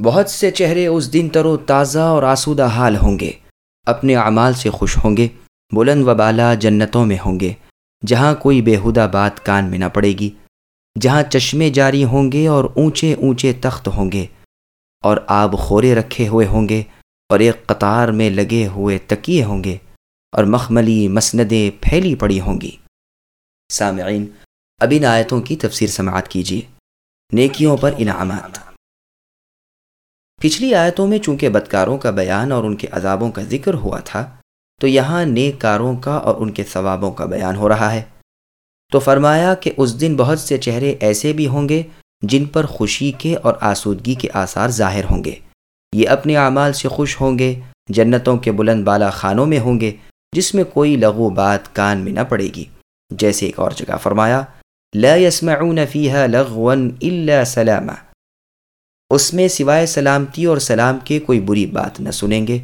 بہت سے چہرے اس دن تر و تازہ اور آسودہ حال ہوں گے۔ اپنے اعمال سے خوش ہوں گے، بلند و بالا جنتوں میں ہوں گے، جہاں کوئی بےحدہ بات کان میں نہ پڑے گی، جہاں چشمے جاری ہوں گے اور اونچے اونچے تخت ہوں گے، اور آب خورے رکھے ہوئے ہوں گے، اور ایک قطار میں لگے ہوئے تکیے ہوں گے، اور مخملی مسندیں پھیلی پڑی ہوں گی۔ سامعین، اب ان آیتوں کی تفسیر سماعت کیجیے۔ نیکیوں پر انعامات۔ پچھلی آیتوں میں چونکہ بدکاروں کا بیان اور ان کے عذابوں کا ذکر ہوا تھا، تو یہاں نیک کاروں کا اور ان کے ثوابوں کا بیان ہو رہا ہے۔ تو فرمایا کہ اس دن بہت سے چہرے ایسے بھی ہوں گے جن پر خوشی کے اور آسودگی کے آثار ظاہر ہوں گے۔ یہ اپنے اعمال سے خوش ہوں گے، جنتوں کے بلند بالا خانوں میں ہوں گے، جس میں کوئی لغو بات کان میں نہ پڑے گی۔ جیسے ایک اور جگہ فرمایا، لا يسمعون فيها لغوا الا سلاما۔ اس میں سوائے سلامتی اور سلام کے کوئی بری بات نہ سنیں گے۔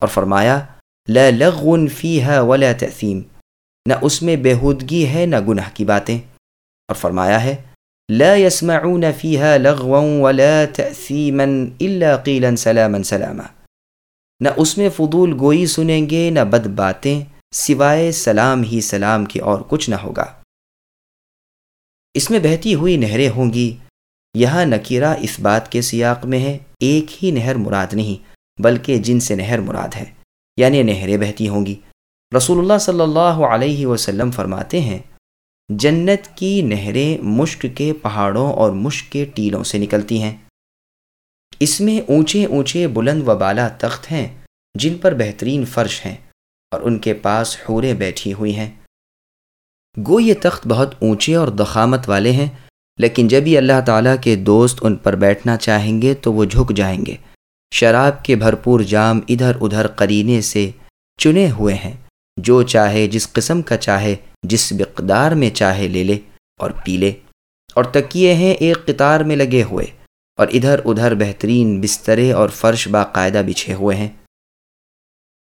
اور فرمایا، لا لغو فيها ولا تأثیم، نہ اس میں بےحودگی ہے نہ گناہ کی باتیں۔ اور فرمایا ہے، لا يسمعون فيها لغوا ولا تأثیما الا قیلا سلاما سلاما، نہ اس میں فضول گوئی سنیں گے نہ بد باتیں، سوائے سلام ہی سلام کی اور کچھ نہ ہوگا۔ اس میں بہتی ہوئی نہریں ہوں گی یہاں نکیرہ اس بات کے سیاق میں ہے، ایک ہی نہر مراد نہیں، بلکہ جن سے نہر مراد ہے یعنی نہریں بہتی ہوں گی۔ رسول اللہ صلی اللہ علیہ وسلم فرماتے ہیں، جنت کی نہریں مشک کے پہاڑوں اور مشک کے ٹیلوں سے نکلتی ہیں۔ اس میں اونچے اونچے بلند و بالا تخت ہیں، جن پر بہترین فرش ہیں اور ان کے پاس حوریں بیٹھی ہوئی ہیں۔ گو، یہ تخت بہت اونچے اور دخامت والے ہیں۔ لیکن جب ہی اللہ تعالیٰ کے دوست ان پر بیٹھنا چاہیں گے تو وہ جھک جائیں گے۔ شراب کے بھرپور جام ادھر ادھر قرینے سے چنے ہوئے ہیں۔ جو چاہے جس قسم کا چاہے، جس مقدار میں چاہے لے لے اور پی لے۔ اور تکیے ہیں ایک قطار میں لگے ہوئے۔ اور ادھر ادھر بہترین بسترے اور فرش باقاعدہ بچھے ہوئے ہیں۔